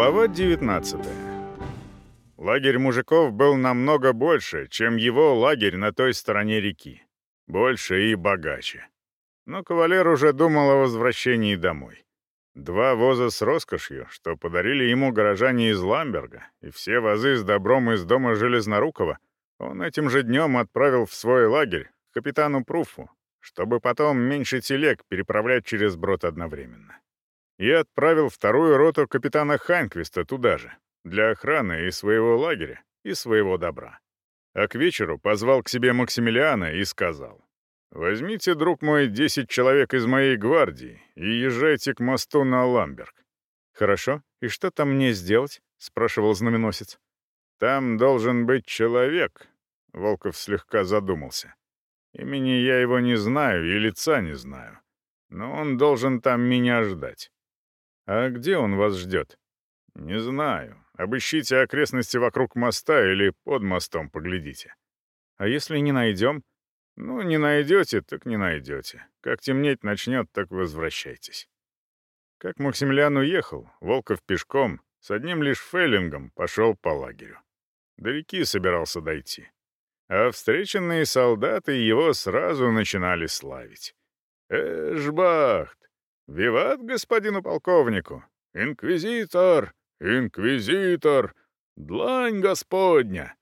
Глава 19. Лагерь мужиков был намного больше, чем его лагерь на той стороне реки. Больше и богаче. Но кавалер уже думал о возвращении домой. Два воза с роскошью, что подарили ему горожане из Ламберга, и все возы с добром из дома Железнорукова, он этим же днем отправил в свой лагерь к капитану Пруфу, чтобы потом меньше телег переправлять через брод одновременно. И отправил вторую роту капитана Хайнквиста туда же, для охраны и своего лагеря, и своего добра. А к вечеру позвал к себе Максимилиана и сказал, «Возьмите, друг мой, десять человек из моей гвардии и езжайте к мосту на Ламберг». «Хорошо, и что там мне сделать?» — спрашивал знаменосец. «Там должен быть человек», — Волков слегка задумался. Имени я его не знаю и лица не знаю. Но он должен там меня ждать. «А где он вас ждет?» «Не знаю. Обыщите окрестности вокруг моста или под мостом поглядите». «А если не найдем?» «Ну, не найдете, так не найдете. Как темнеть начнет, так возвращайтесь». Как Максимилиан уехал, Волков пешком, с одним лишь фейлингом пошел по лагерю. До реки собирался дойти. А встреченные солдаты его сразу начинали славить. «Эшбахт! Виват господину полковнику! Инквизитор! Инквизитор! Длань господня!»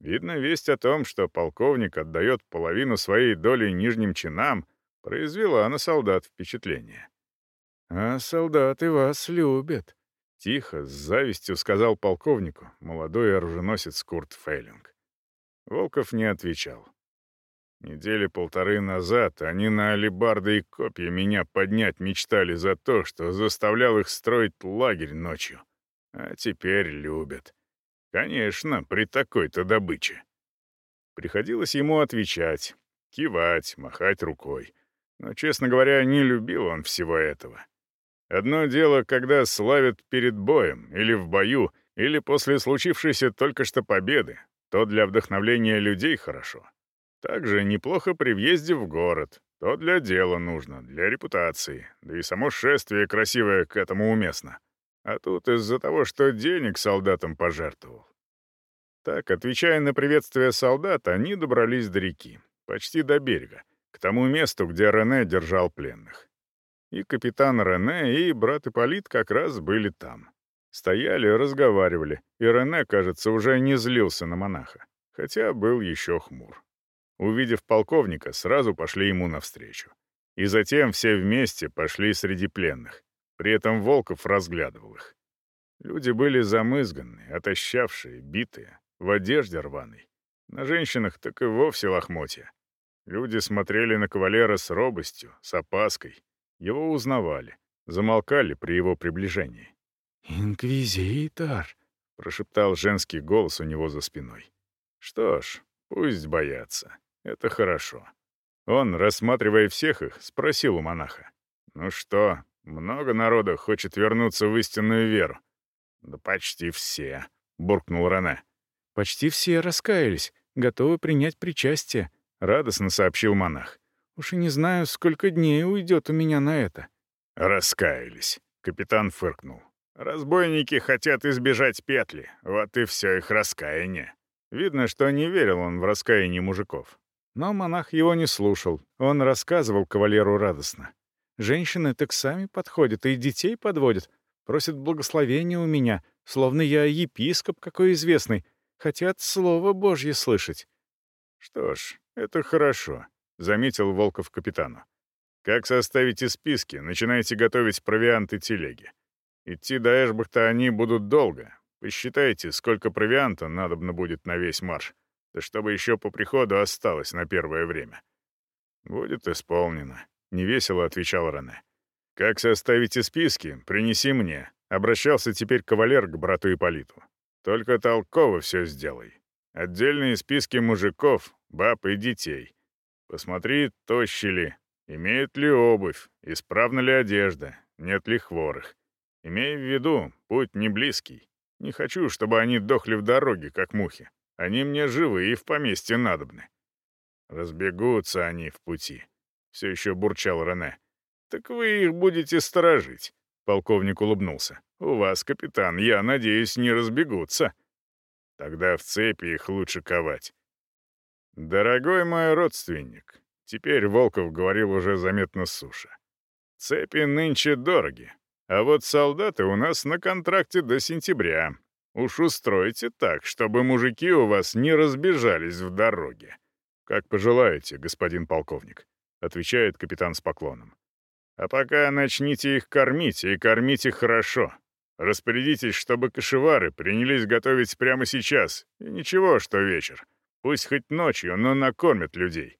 Видно, весть о том, что полковник отдает половину своей доли нижним чинам, произвела на солдат впечатление. «А солдаты вас любят», — тихо, с завистью сказал полковнику молодой оруженосец Курт Фейлинг. Волков не отвечал. Недели полторы назад они на алебарды и копья меня поднять мечтали за то, что заставлял их строить лагерь ночью. А теперь любят. Конечно, при такой-то добыче. Приходилось ему отвечать, кивать, махать рукой. Но, честно говоря, не любил он всего этого. Одно дело, когда славят перед боем, или в бою, или после случившейся только что победы, то для вдохновления людей хорошо. Также неплохо при въезде в город. То для дела нужно, для репутации. Да и само шествие красивое к этому уместно. А тут из-за того, что денег солдатам пожертвовал. Так, отвечая на приветствие солдат, они добрались до реки, почти до берега, к тому месту, где Рене держал пленных. И капитан Рене, и брат Ипполит как раз были там. Стояли, разговаривали, и Рене, кажется, уже не злился на монаха, хотя был еще хмур. Увидев полковника, сразу пошли ему навстречу. И затем все вместе пошли среди пленных. При этом Волков разглядывал их. Люди были замызганные, отощавшие, битые, в одежде рваной. На женщинах так и вовсе лохмотья. Люди смотрели на кавалера с робостью, с опаской. Его узнавали, замолкали при его приближении. «Инквизитор!» — прошептал женский голос у него за спиной. «Что ж, пусть боятся». Это хорошо. Он, рассматривая всех их, спросил у монаха. «Ну что, много народа хочет вернуться в истинную веру?» «Да почти все», — буркнул Рене. «Почти все раскаялись, готовы принять причастие», — радостно сообщил монах. «Уж и не знаю, сколько дней уйдет у меня на это». «Раскаялись», — капитан фыркнул. «Разбойники хотят избежать петли, вот и все их раскаяние». Видно, что не верил он в раскаяние мужиков. Но монах его не слушал. Он рассказывал кавалеру радостно. «Женщины так сами подходят и детей подводят, просят благословения у меня, словно я епископ какой известный, хотят слово Божье слышать». «Что ж, это хорошо», — заметил Волков капитану. «Как составите списки, начинайте готовить провианты телеги. Идти до Эшбахта они будут долго. Посчитайте, сколько провианта надобно будет на весь марш да чтобы еще по приходу осталось на первое время. «Будет исполнено», — невесело отвечал Рене. «Как составите списки, принеси мне», — обращался теперь кавалер к брату Иполиту. «Только толково все сделай. Отдельные списки мужиков, баб и детей. Посмотри, тощи ли, имеют ли обувь, исправна ли одежда, нет ли хворых. Имей в виду, путь не близкий. Не хочу, чтобы они дохли в дороге, как мухи. Они мне живые в поместье надобны». «Разбегутся они в пути», — все еще бурчал Рене. «Так вы их будете сторожить», — полковник улыбнулся. «У вас, капитан, я надеюсь, не разбегутся». «Тогда в цепи их лучше ковать». «Дорогой мой родственник», — теперь Волков говорил уже заметно суше, — «цепи нынче дороги, а вот солдаты у нас на контракте до сентября, Уж устройте так, чтобы мужики у вас не разбежались в дороге. Как пожелаете, господин полковник, отвечает капитан с поклоном. А пока начните их кормить и кормите хорошо. Распорядитесь, чтобы кошевары принялись готовить прямо сейчас, и ничего, что вечер. Пусть хоть ночью, но накормят людей.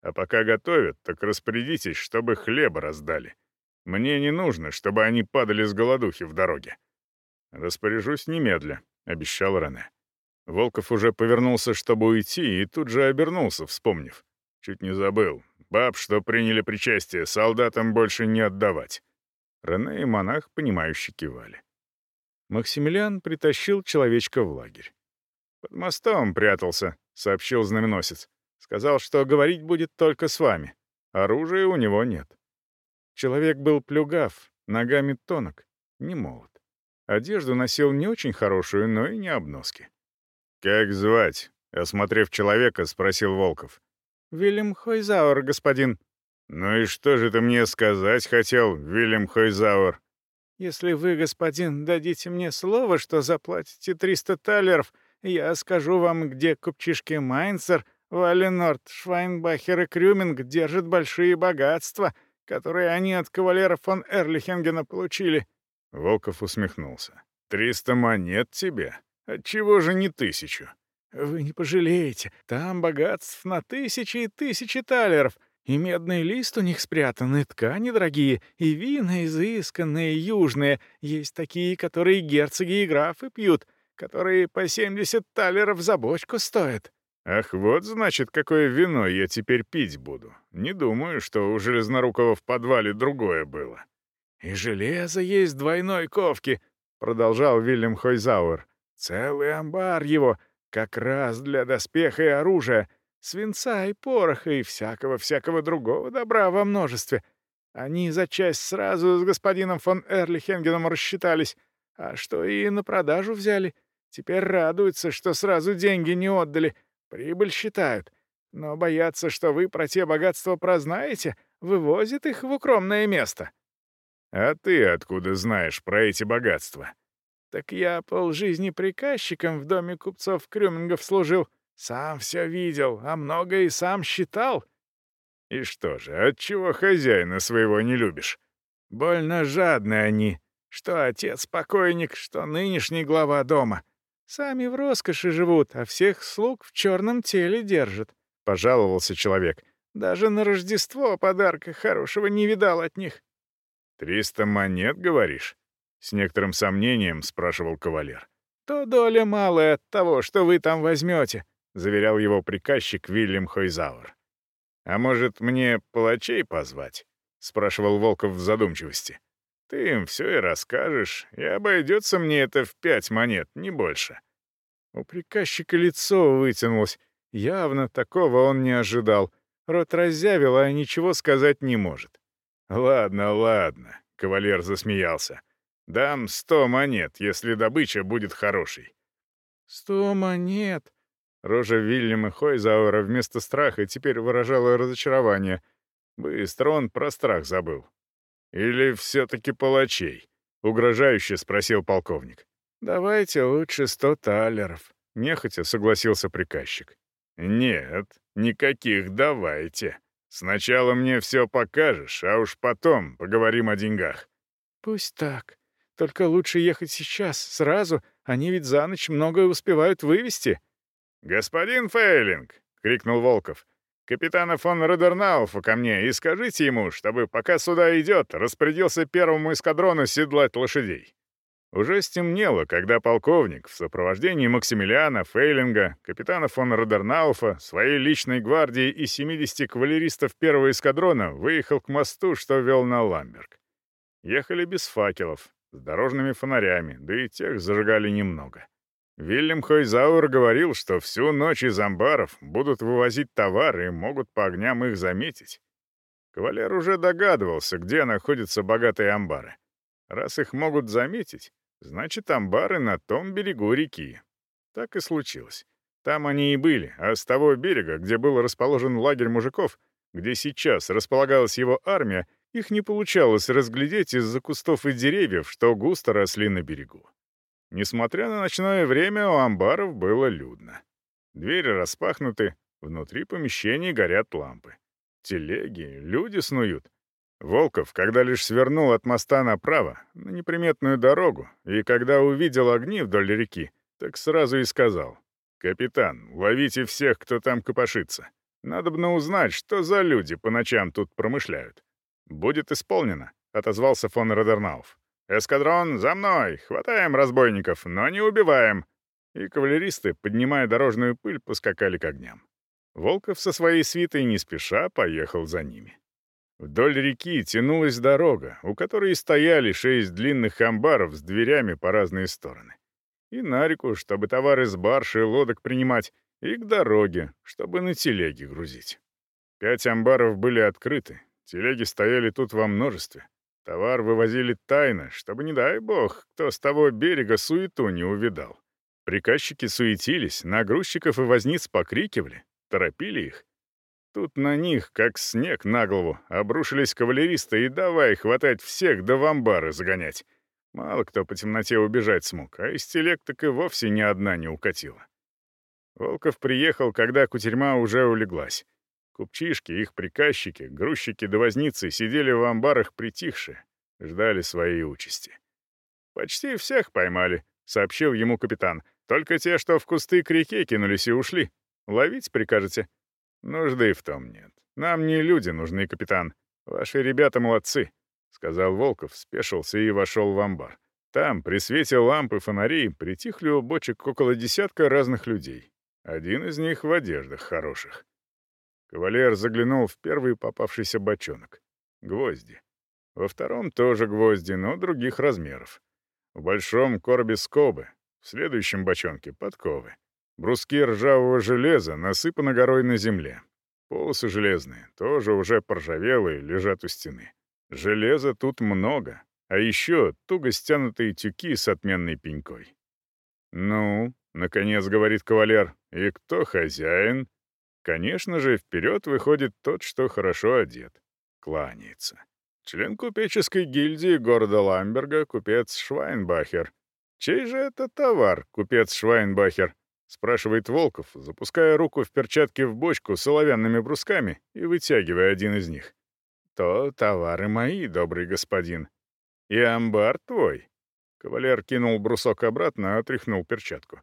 А пока готовят, так распорядитесь, чтобы хлеба раздали. Мне не нужно, чтобы они падали с голодухи в дороге. Распоряжусь немедля», — обещал Рене. Волков уже повернулся, чтобы уйти, и тут же обернулся, вспомнив. «Чуть не забыл. Баб, что приняли причастие, солдатам больше не отдавать». Рене и монах, понимающе кивали. Максимилиан притащил человечка в лагерь. «Под мостом прятался», — сообщил знаменосец. «Сказал, что говорить будет только с вами. Оружия у него нет». Человек был плюгав, ногами тонок, не молод. Одежду носил не очень хорошую, но и не обноски. «Как звать?» — осмотрев человека, спросил Волков. «Вильям Хойзауэр, господин». «Ну и что же ты мне сказать хотел, Вильям Хойзауэр?» «Если вы, господин, дадите мне слово, что заплатите 300 талеров, я скажу вам, где купчишки Майнцер, Валенорт, Швайнбахер и Крюминг держат большие богатства, которые они от кавалера фон Эрлихенгена получили». Волков усмехнулся. «Триста монет тебе? Отчего же не тысячу?» «Вы не пожалеете. Там богатств на тысячи и тысячи талеров. И медный лист у них спрятан, и ткани дорогие, и вина изысканные, южные. Есть такие, которые герцоги и графы пьют, которые по 70 талеров за бочку стоят». «Ах, вот, значит, какое вино я теперь пить буду. Не думаю, что у Железнорукова в подвале другое было». «И железо есть двойной ковки», — продолжал Вильям Хойзауэр. «Целый амбар его, как раз для доспеха и оружия, свинца и пороха и всякого-всякого другого добра во множестве. Они за часть сразу с господином фон Эрлихенгеном рассчитались, а что и на продажу взяли. Теперь радуются, что сразу деньги не отдали, прибыль считают. Но боятся, что вы про те богатства прознаете, вывозит их в укромное место». А ты откуда знаешь про эти богатства? Так я полжизни приказчиком в доме купцов Крюмингов служил. Сам все видел, а многое и сам считал. И что же, отчего хозяина своего не любишь? Больно жадны они. Что отец покойник, что нынешний глава дома. Сами в роскоши живут, а всех слуг в черном теле держат. Пожаловался человек. Даже на Рождество подарка хорошего не видал от них. «Триста монет, говоришь?» — с некоторым сомнением спрашивал кавалер. «То доля малая от того, что вы там возьмете», — заверял его приказчик Вильям Хойзауэр. «А может, мне палачей позвать?» — спрашивал Волков в задумчивости. «Ты им все и расскажешь, и обойдется мне это в пять монет, не больше». У приказчика лицо вытянулось. Явно такого он не ожидал. Рот разъявил, а ничего сказать не может. «Ладно, ладно», — кавалер засмеялся. «Дам сто монет, если добыча будет хорошей». «Сто монет?» Рожа Вильяма Хойзауэра вместо страха теперь выражала разочарование. Быстро он про страх забыл. «Или все-таки палачей?» — угрожающе спросил полковник. «Давайте лучше сто талеров», — нехотя согласился приказчик. «Нет, никаких давайте», Сначала мне все покажешь, а уж потом поговорим о деньгах». «Пусть так. Только лучше ехать сейчас, сразу. Они ведь за ночь многое успевают вывести». «Господин Фейлинг!» — крикнул Волков. «Капитана фон Родернауфа ко мне и скажите ему, чтобы, пока сюда идет, распорядился первому эскадрону седлать лошадей». Уже стемнело, когда полковник в сопровождении Максимилиана Фейлинга, капитана фон Родернауфа, своей личной гвардии и 70 кавалеристов первого эскадрона выехал к мосту, что вел на Ламберг. Ехали без факелов, с дорожными фонарями, да и тех зажигали немного. Вильям Хойзауэр говорил, что всю ночь из амбаров будут вывозить товары и могут по огням их заметить. Кавалер уже догадывался, где находятся богатые амбары. Раз их могут заметить, Значит, амбары на том берегу реки. Так и случилось. Там они и были, а с того берега, где был расположен лагерь мужиков, где сейчас располагалась его армия, их не получалось разглядеть из-за кустов и деревьев, что густо росли на берегу. Несмотря на ночное время, у амбаров было людно. Двери распахнуты, внутри помещений горят лампы. Телеги, люди снуют. Волков, когда лишь свернул от моста направо, на неприметную дорогу, и когда увидел огни вдоль реки, так сразу и сказал. «Капитан, ловите всех, кто там копошится. Надобно узнать, что за люди по ночам тут промышляют». «Будет исполнено», — отозвался фон Родернауф. «Эскадрон, за мной! Хватаем разбойников, но не убиваем!» И кавалеристы, поднимая дорожную пыль, поскакали к огням. Волков со своей свитой не спеша поехал за ними. Вдоль реки тянулась дорога, у которой стояли шесть длинных амбаров с дверями по разные стороны. И на реку, чтобы товары с барши и лодок принимать, и к дороге, чтобы на телеги грузить. Пять амбаров были открыты, телеги стояли тут во множестве. Товар вывозили тайно, чтобы, не дай бог, кто с того берега суету не увидал. Приказчики суетились, нагрузчиков и возниц покрикивали, торопили их — Тут на них, как снег на голову, обрушились кавалеристы и давай хватать всех до да в амбары загонять. Мало кто по темноте убежать смог, а из телег так и вовсе ни одна не укатила. Волков приехал, когда кутерьма уже улеглась. Купчишки, их приказчики, грузчики да возницы сидели в амбарах притихшие, ждали своей участи. «Почти всех поймали», — сообщил ему капитан. «Только те, что в кусты к реке кинулись и ушли. Ловить прикажете?» «Нужды в том нет. Нам не люди нужны, капитан. Ваши ребята молодцы», — сказал Волков, спешился и вошел в амбар. Там, при свете ламп фонарей, притихли у бочек около десятка разных людей. Один из них в одеждах хороших. Кавалер заглянул в первый попавшийся бочонок. Гвозди. Во втором тоже гвозди, но других размеров. В большом коробе скобы, в следующем бочонке — подковы. Бруски ржавого железа насыпаны горой на земле. Полосы железные, тоже уже поржавелые, лежат у стены. Железа тут много, а еще туго стянутые тюки с отменной пенькой. «Ну», — наконец говорит кавалер, — «и кто хозяин?» Конечно же, вперед выходит тот, что хорошо одет. Кланяется. Член купеческой гильдии города Ламберга, купец Швайнбахер. Чей же это товар, купец Швайнбахер? Спрашивает Волков, запуская руку в перчатке в бочку с оловянными брусками и вытягивая один из них. «То товары мои, добрый господин. И амбар твой». Кавалер кинул брусок обратно, отряхнул перчатку.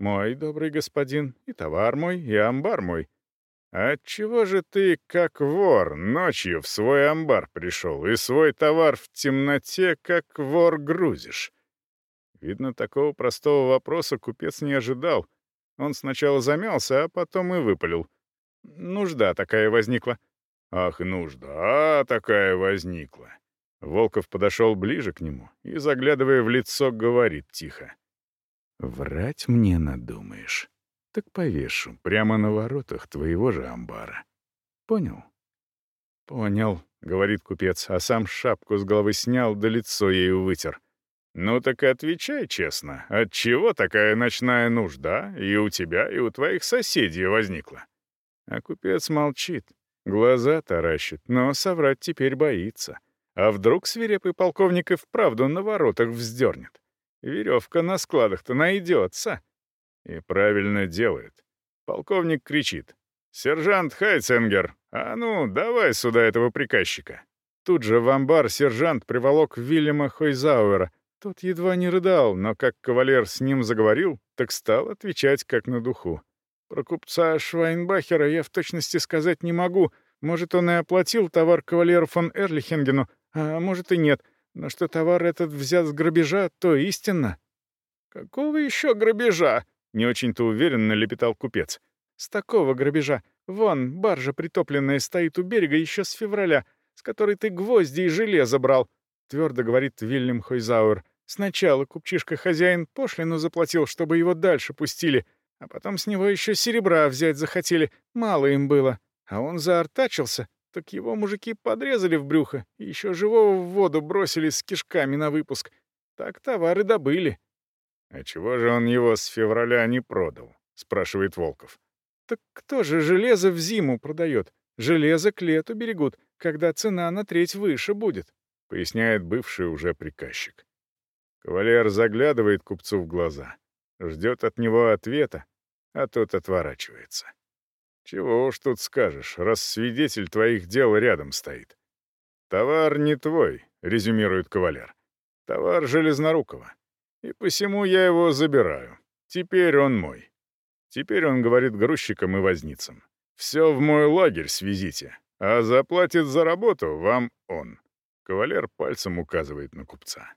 «Мой, добрый господин, и товар мой, и амбар мой. Отчего же ты, как вор, ночью в свой амбар пришел и свой товар в темноте, как вор, грузишь?» Видно, такого простого вопроса купец не ожидал — он сначала замялся, а потом и выпалил. «Нужда такая возникла». «Ах, нужда такая возникла». Волков подошел ближе к нему и, заглядывая в лицо, говорит тихо. «Врать мне надумаешь. Так повешу прямо на воротах твоего же амбара. Понял?» «Понял», — говорит купец, а сам шапку с головы снял, да лицо ею вытер. «Ну так отвечай честно, от чего такая ночная нужда и у тебя, и у твоих соседей возникла?» А купец молчит, глаза таращит, но соврать теперь боится. А вдруг свирепый полковник и вправду на воротах вздернет? Веревка на складах-то найдется. И правильно делает. Полковник кричит. «Сержант Хайценгер, а ну, давай сюда этого приказчика!» Тут же в амбар сержант приволок Вильяма Хойзауэра, тот едва не рыдал, но как кавалер с ним заговорил, так стал отвечать как на духу. Про купца Швайнбахера я в точности сказать не могу. Может, он и оплатил товар кавалеру фон Эрлихенгену, а может и нет. Но что товар этот взят с грабежа, то истинно. «Какого еще грабежа?» — не очень-то уверенно лепетал купец. «С такого грабежа. Вон, баржа притопленная стоит у берега еще с февраля, с которой ты гвозди и железо брал твердо говорит Вильям Хойзауэр. «Сначала купчишка хозяин пошлину заплатил, чтобы его дальше пустили, а потом с него еще серебра взять захотели, мало им было. А он заортачился, так его мужики подрезали в брюхо и еще живого в воду бросили с кишками на выпуск. Так товары добыли». «А чего же он его с февраля не продал?» — спрашивает Волков. «Так кто же железо в зиму продает? Железо к лету берегут, когда цена на треть выше будет» поясняет бывший уже приказчик. Кавалер заглядывает купцу в глаза, ждет от него ответа, а тот отворачивается. Чего уж тут скажешь, раз свидетель твоих дел рядом стоит. «Товар не твой», — резюмирует кавалер. «Товар Железнорукова. И посему я его забираю. Теперь он мой». Теперь он говорит грузчикам и возницам. «Все в мой лагерь свезите, а заплатит за работу вам он». Кавалер пальцем указывает на купца.